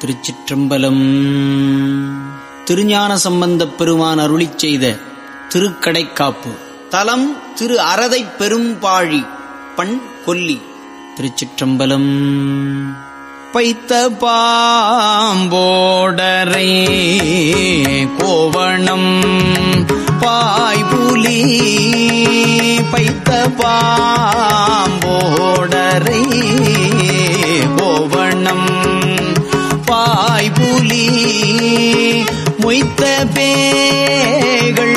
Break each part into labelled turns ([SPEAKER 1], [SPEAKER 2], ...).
[SPEAKER 1] திருச்சிற்றம்பலம். திருஞான சம்பந்தப் பெருமான் அருளி செய்த திருக்கடைக்காப்பு. தலம் திரு அறதை பெரும்பாழி பண் கொல்லி திருச்சிற்றம்பலம். பைத்த பாம்போடரை கோவணம் பாய்புலி பைத்த பாம்போடரை மொய்த்த பேகள்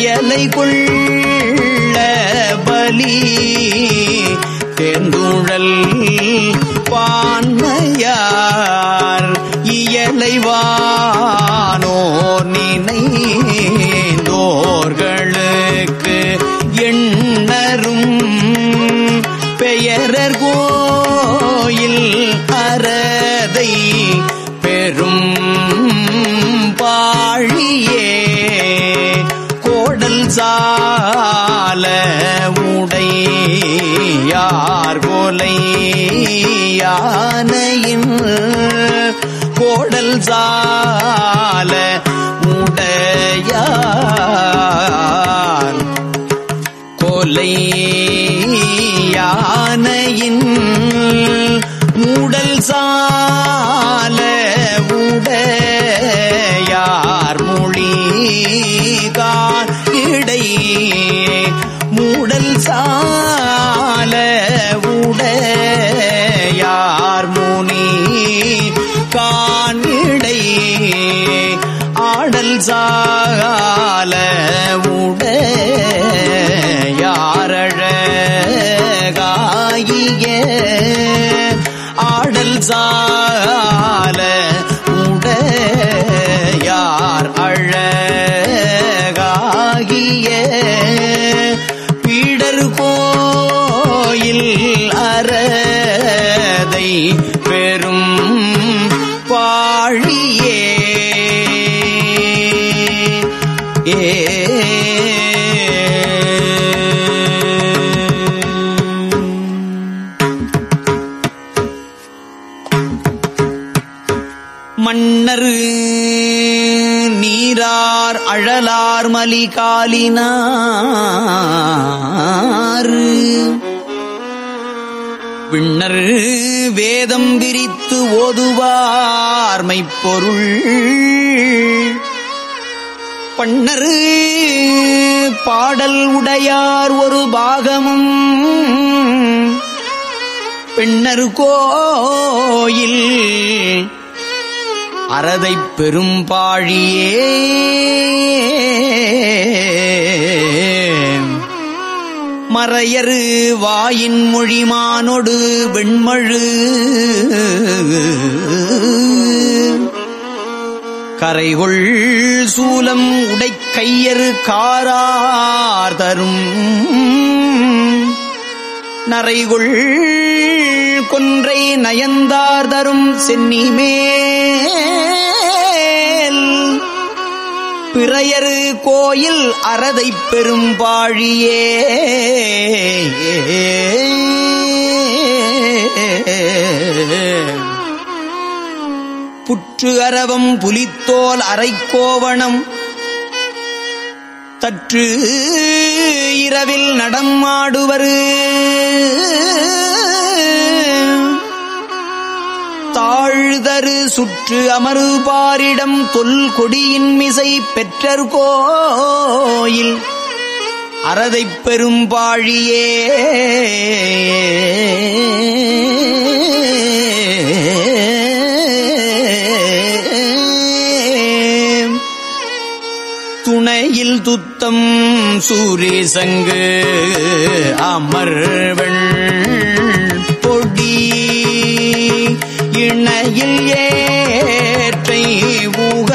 [SPEAKER 1] பயலை கொள்ள பலி தேர்ந்துழல் பான்மையார் இயலைவார். கோடல் சால உடையார் கொலை யானையின் மூடல் சால உடையார். மொழி இடை மூடல் சால ஆடல் உடையார் அழகாகிய பீடர் கோயில் அறதை பெரும் பாழியே. ஏ அழலார் மலிகாலினார் விண்ணர் வேதம் விரித்து ஓதுவார்மை பொருள் பண்ணர் பாடல் உடையார் ஒரு பாகமும். பெண்ணர் கோயில் அறதை பெரும்பாழியே. மறையரு வாயின் மொழிமானொடு வெண்மழு. கரைகொள் சூலம் உடைக்கையரு காரார் தரும். நரைகொள் கொன்றை நயந்தார் தரும் சென்னிமே பிறையரு கோயில் அறதை பெரும்பாழியே. புற்று அரவம் புலித்தோல் அரைக்கோவணம். தற்று இரவில் நடமாடுவரு. தாழ்தரு சுற்று அமருபாரிடம் தொல் கொடியின் மிசை பெற்றர் கோயில். அறதைப் பெரும்பாழியே துணையில் துத்தம் சூரிய சங்கு அமர்வள்.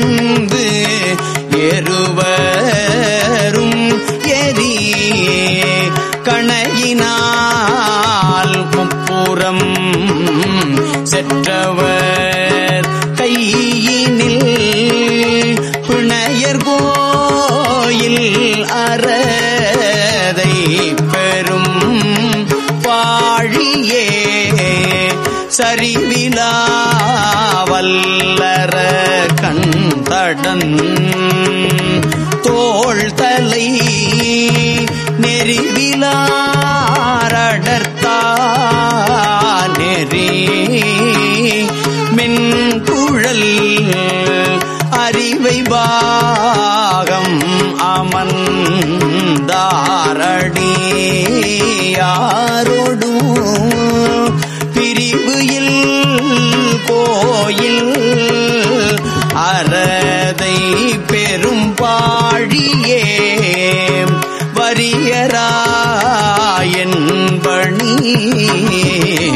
[SPEAKER 1] வந்து எருவரும் எரி கணையினால் முப்புறம் செற்றவர் கையினில் பிணையர் கோயில் அறதை பெறும் பாழியே சரிவிலா கடன் தோள் தலை நெறிவிலாரடர்த்தா நெறி மென்குழல் அறிவை பாகம் அமர்ந்தாரடி யாரோடும்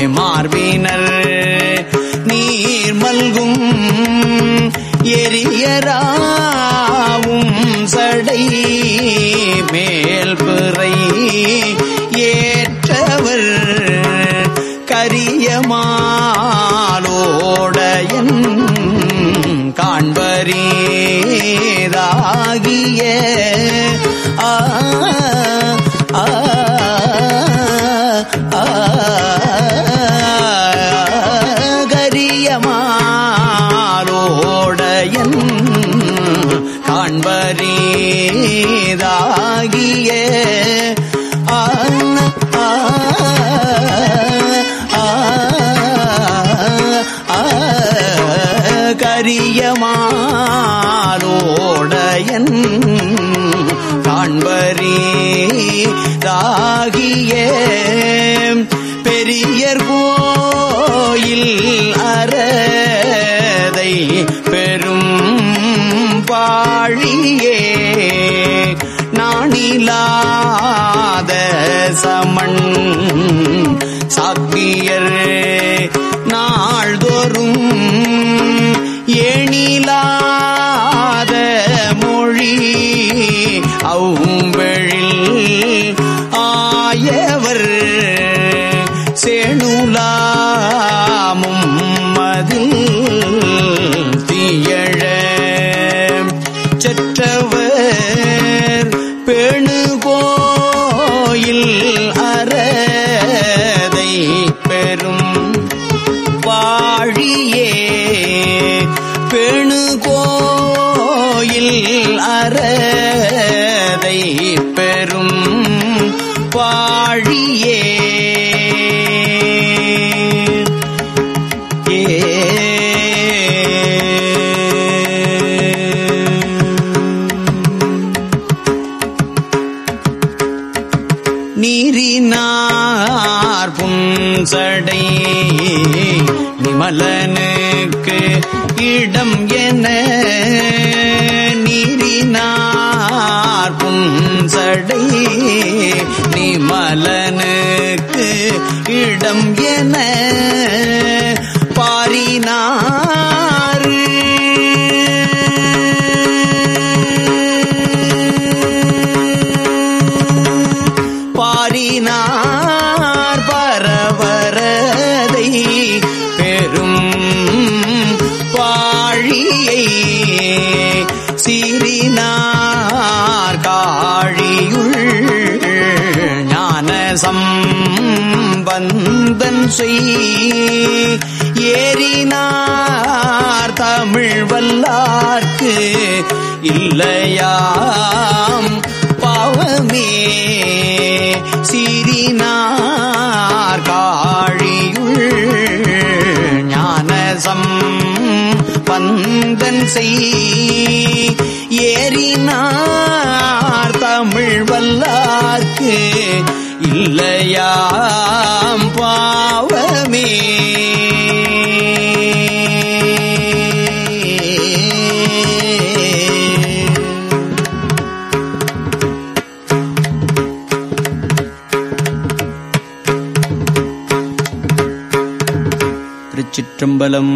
[SPEAKER 1] மார்பினர். நீர் மல்கும் எரியரா பெரிதாகிய பெரியர் கோயில் அறதை பெரும் பாழியே. நாணிலாத சமண் சாக்கியர் நாள்தோறும் எணிலாத சேணு புன்சடை நிமலனுக்கு இடம் என நீரினார் புன்சடை நிமலனுக்கு இடம் என பாரினார் சீரினார் காழியுள் ஞானசம் வந்தன் செய். ஏறினார் தமிழ் வல்லார்க்கு இல்லையாம். செய் ஏறினார் தமிழ் வல்லார்க்கு. இல்லையாம் பாவமே. திருச்சிற்றம்பலம்